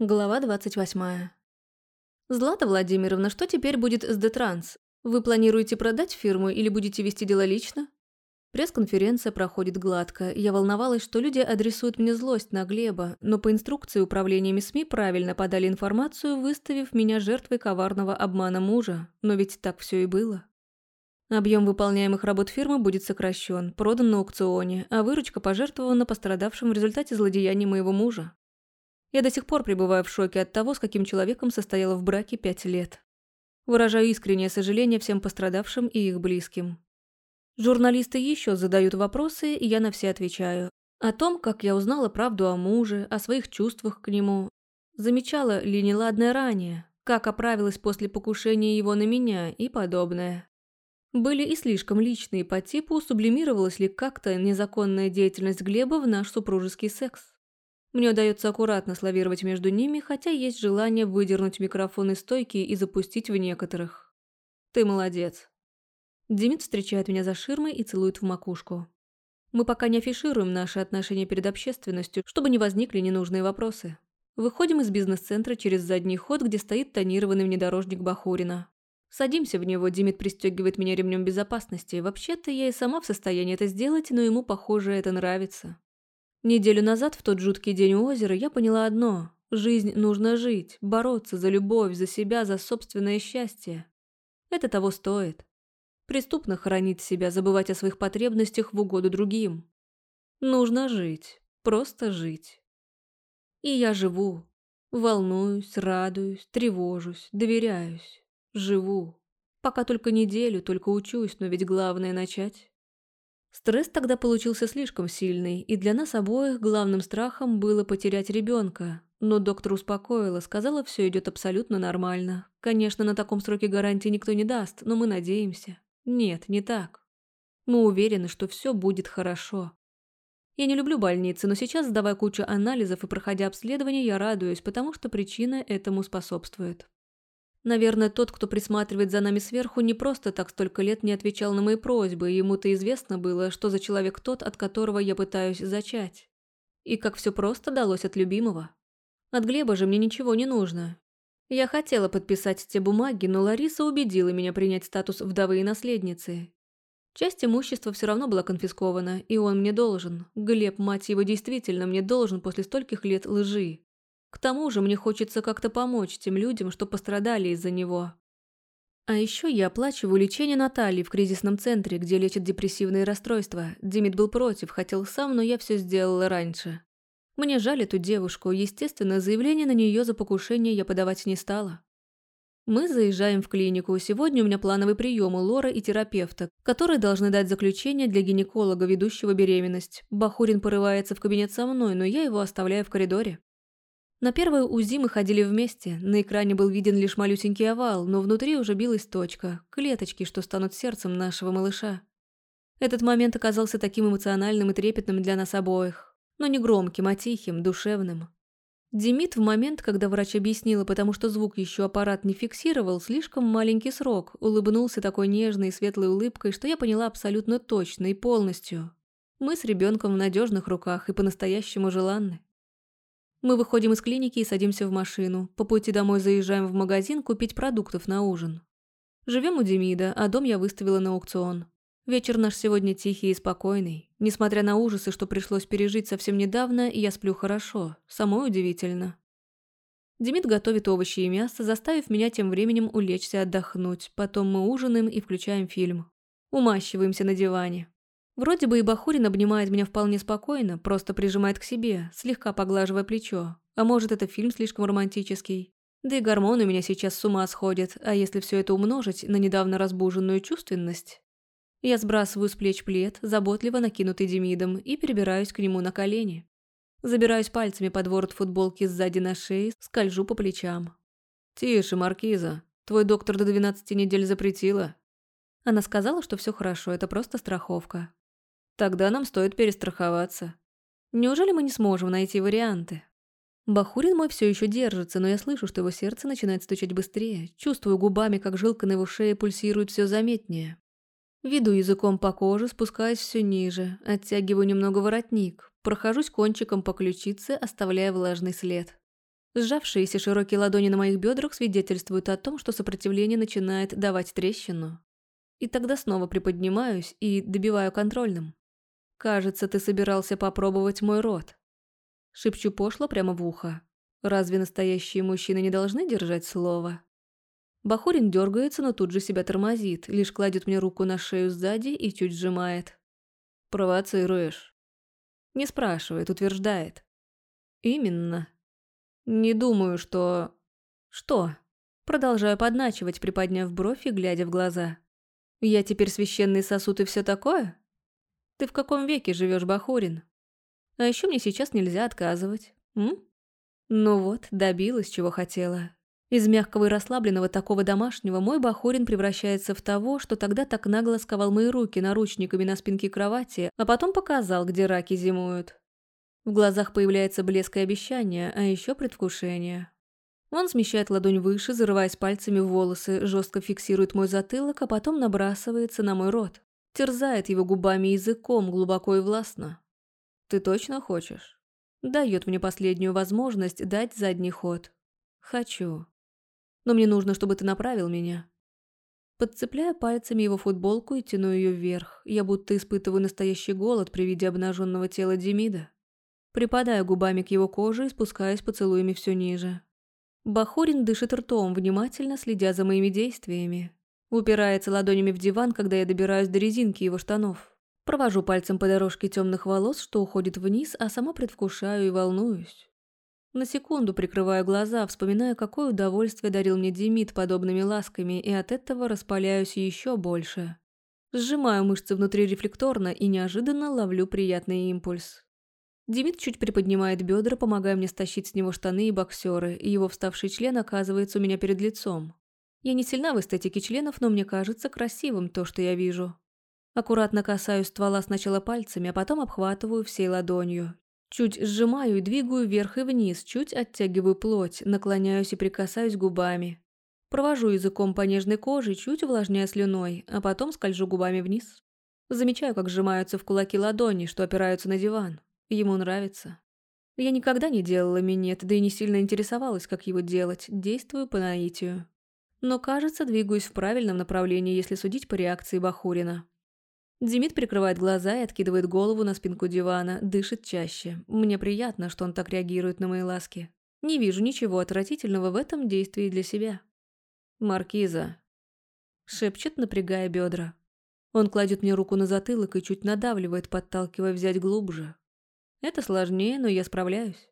Глава 28. Злата Владимировна, что теперь будет с Детранс? Вы планируете продать фирму или будете вести дела лично? Пресс-конференция проходит гладко. Я волновалась, что люди адресуют мне злость на Глеба, но по инструкции управлениями СМИ правильно подали информацию, выставив меня жертвой коварного обмана мужа. Но ведь так все и было. Объем выполняемых работ фирмы будет сокращен, продан на аукционе, а выручка пожертвована пострадавшим в результате злодеяний моего мужа. Я до сих пор пребываю в шоке от того, с каким человеком состояла в браке пять лет. Выражаю искреннее сожаление всем пострадавшим и их близким. Журналисты еще задают вопросы, и я на все отвечаю. О том, как я узнала правду о муже, о своих чувствах к нему. Замечала ли неладное ранее, как оправилась после покушения его на меня и подобное. Были и слишком личные по типу, сублимировалась ли как-то незаконная деятельность Глеба в наш супружеский секс. Мне удается аккуратно славировать между ними, хотя есть желание выдернуть микрофон из стойки и запустить в некоторых. Ты молодец. Демид встречает меня за ширмой и целует в макушку. Мы пока не афишируем наши отношения перед общественностью, чтобы не возникли ненужные вопросы. Выходим из бизнес-центра через задний ход, где стоит тонированный внедорожник Бахурина. Садимся в него, Димит пристегивает меня ремнем безопасности. Вообще-то я и сама в состоянии это сделать, но ему, похоже, это нравится. Неделю назад, в тот жуткий день у озера, я поняла одно. Жизнь нужно жить, бороться за любовь, за себя, за собственное счастье. Это того стоит. Преступно хранить себя, забывать о своих потребностях в угоду другим. Нужно жить, просто жить. И я живу. Волнуюсь, радуюсь, тревожусь, доверяюсь. Живу. Пока только неделю, только учусь, но ведь главное начать. Стресс тогда получился слишком сильный, и для нас обоих главным страхом было потерять ребенка. Но доктор успокоила, сказала, все идет абсолютно нормально. Конечно, на таком сроке гарантии никто не даст, но мы надеемся. Нет, не так. Мы уверены, что все будет хорошо. Я не люблю больницы, но сейчас, сдавая кучу анализов и проходя обследование, я радуюсь, потому что причина этому способствует. Наверное, тот, кто присматривает за нами сверху, не просто так столько лет не отвечал на мои просьбы, ему-то известно было, что за человек тот, от которого я пытаюсь зачать. И как все просто далось от любимого. От Глеба же мне ничего не нужно. Я хотела подписать те бумаги, но Лариса убедила меня принять статус вдовы и наследницы. Часть имущества все равно была конфискована, и он мне должен. Глеб, мать его, действительно мне должен после стольких лет лжи. К тому же мне хочется как-то помочь тем людям, что пострадали из-за него. А еще я оплачиваю лечение Натальи в кризисном центре, где лечат депрессивные расстройства. Димит был против, хотел сам, но я все сделала раньше. Мне жаль эту девушку, естественно, заявление на нее за покушение я подавать не стала. Мы заезжаем в клинику. Сегодня у меня плановый прием у Лора и терапевта, которые должны дать заключение для гинеколога, ведущего беременность. Бахурин порывается в кабинет со мной, но я его оставляю в коридоре. На первое УЗИ мы ходили вместе. На экране был виден лишь малюсенький овал, но внутри уже билась точка, клеточки, что станут сердцем нашего малыша. Этот момент оказался таким эмоциональным и трепетным для нас обоих, но не громким, а тихим, душевным. Демид в момент, когда врач объяснила, потому что звук еще аппарат не фиксировал, слишком маленький срок, улыбнулся такой нежной и светлой улыбкой, что я поняла абсолютно точно и полностью. Мы с ребенком в надежных руках и по-настоящему желанны. Мы выходим из клиники и садимся в машину. По пути домой заезжаем в магазин купить продуктов на ужин. Живем у Демида, а дом я выставила на аукцион. Вечер наш сегодня тихий и спокойный. Несмотря на ужасы, что пришлось пережить совсем недавно, я сплю хорошо. Самой удивительно. Демид готовит овощи и мясо, заставив меня тем временем улечься отдохнуть. Потом мы ужинаем и включаем фильм. Умащиваемся на диване. Вроде бы и Бахурин обнимает меня вполне спокойно, просто прижимает к себе, слегка поглаживая плечо. А может, это фильм слишком романтический. Да и гормоны у меня сейчас с ума сходят, а если все это умножить на недавно разбуженную чувственность? Я сбрасываю с плеч плед, заботливо накинутый Демидом, и перебираюсь к нему на колени. Забираюсь пальцами под ворот футболки сзади на шее, скольжу по плечам. «Тише, Маркиза. Твой доктор до 12 недель запретила». Она сказала, что все хорошо, это просто страховка. Тогда нам стоит перестраховаться. Неужели мы не сможем найти варианты? Бахурин мой все еще держится, но я слышу, что его сердце начинает стучать быстрее, чувствую губами, как жилка на его шее пульсирует все заметнее. Веду языком по коже, спускаясь все ниже, оттягиваю немного воротник, прохожусь кончиком по ключице, оставляя влажный след. Сжавшиеся широкие ладони на моих бедрах свидетельствуют о том, что сопротивление начинает давать трещину. И тогда снова приподнимаюсь и добиваю контрольным. «Кажется, ты собирался попробовать мой рот». Шепчу пошло прямо в ухо. Разве настоящие мужчины не должны держать слово? Бахурин дергается, но тут же себя тормозит, лишь кладет мне руку на шею сзади и чуть сжимает. «Провоцируешь?» Не спрашивает, утверждает. «Именно. Не думаю, что...» «Что?» Продолжаю подначивать, приподняв бровь и глядя в глаза. «Я теперь священный сосуд и все такое? Ты в каком веке живешь, Бахурин? А еще мне сейчас нельзя отказывать, м? Ну вот, добилась, чего хотела. Из мягкого и расслабленного такого домашнего мой Бахурин превращается в того, что тогда так нагло сковал мои руки наручниками на спинке кровати, а потом показал, где раки зимуют. В глазах появляется блеск и обещание, а еще предвкушение. Он смещает ладонь выше, зарываясь пальцами в волосы, жестко фиксирует мой затылок, а потом набрасывается на мой рот. Терзает его губами и языком, глубоко и властно. «Ты точно хочешь?» Дает мне последнюю возможность дать задний ход. «Хочу. Но мне нужно, чтобы ты направил меня». Подцепляю пальцами его футболку и тяну ее вверх. Я будто испытываю настоящий голод при виде обнаженного тела Демида. Припадаю губами к его коже и спускаюсь поцелуями все ниже. Бахурин дышит ртом, внимательно следя за моими действиями. Упирается ладонями в диван, когда я добираюсь до резинки его штанов. Провожу пальцем по дорожке темных волос, что уходит вниз, а сама предвкушаю и волнуюсь. На секунду прикрываю глаза, вспоминая, какое удовольствие дарил мне Демид подобными ласками, и от этого распаляюсь еще больше. Сжимаю мышцы внутри рефлекторно и неожиданно ловлю приятный импульс. Демид чуть приподнимает бедра, помогая мне стащить с него штаны и боксеры, и его вставший член оказывается у меня перед лицом. Я не сильна в эстетике членов, но мне кажется красивым то, что я вижу. Аккуратно касаюсь ствола сначала пальцами, а потом обхватываю всей ладонью. Чуть сжимаю и двигаю вверх и вниз, чуть оттягиваю плоть, наклоняюсь и прикасаюсь губами. Провожу языком по нежной коже, чуть увлажняя слюной, а потом скольжу губами вниз. Замечаю, как сжимаются в кулаки ладони, что опираются на диван. Ему нравится. Я никогда не делала минет, да и не сильно интересовалась, как его делать, действую по наитию. Но, кажется, двигаюсь в правильном направлении, если судить по реакции Бахурина. Демид прикрывает глаза и откидывает голову на спинку дивана, дышит чаще. Мне приятно, что он так реагирует на мои ласки. Не вижу ничего отвратительного в этом действии для себя. «Маркиза», — шепчет, напрягая бедра. Он кладет мне руку на затылок и чуть надавливает, подталкивая взять глубже. Это сложнее, но я справляюсь.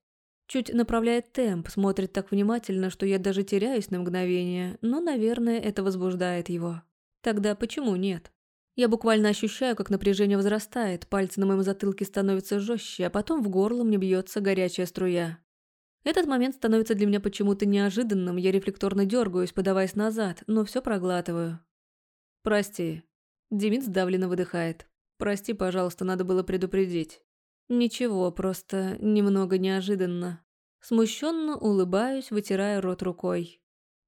Чуть направляет темп, смотрит так внимательно, что я даже теряюсь на мгновение, но, наверное, это возбуждает его. Тогда почему нет? Я буквально ощущаю, как напряжение возрастает, пальцы на моем затылке становятся жестче, а потом в горло мне бьется горячая струя. Этот момент становится для меня почему-то неожиданным, я рефлекторно дергаюсь, подаваясь назад, но все проглатываю. «Прости». Демид сдавленно выдыхает. «Прости, пожалуйста, надо было предупредить». Ничего, просто немного неожиданно. Смущенно улыбаюсь, вытирая рот рукой.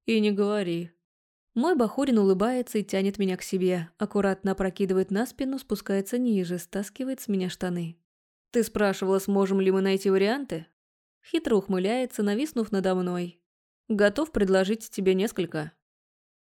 И не говори. Мой Бахурин улыбается и тянет меня к себе, аккуратно опрокидывает на спину, спускается ниже, стаскивает с меня штаны. «Ты спрашивала, сможем ли мы найти варианты?» Хитро ухмыляется, нависнув надо мной. «Готов предложить тебе несколько».